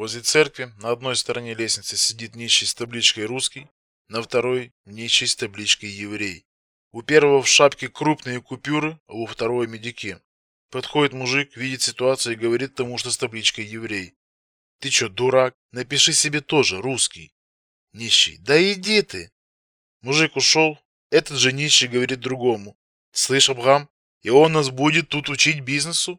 Возле церкви на одной стороне лестницы сидит нищий с табличкой русский, на второй нищий с табличкой еврей. У первого в шапке крупные купюры, а у второго медики. Подходит мужик, видит ситуацию и говорит тому, что с табличкой еврей: "Ты что, дурак? Напиши себе тоже русский". Нищий: "Да иди ты". Мужик ушел. Этот же нищий говорит другому: "Слышь, Абрам, и он нас будет тут учить бизнесу?